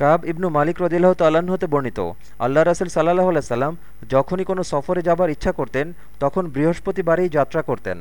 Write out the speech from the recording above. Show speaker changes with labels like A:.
A: কাব ইবনু মালিক রদিল্লাহ তাল্লাহ্ন হতে বর্ণিত, আল্লাহ রাসুল সাল্লাহ সাল্লাম যখনই কোনো সফরে যাবার ইচ্ছা করতেন, তখন বৃহস্পতিবারেই যাত্রা করতেন।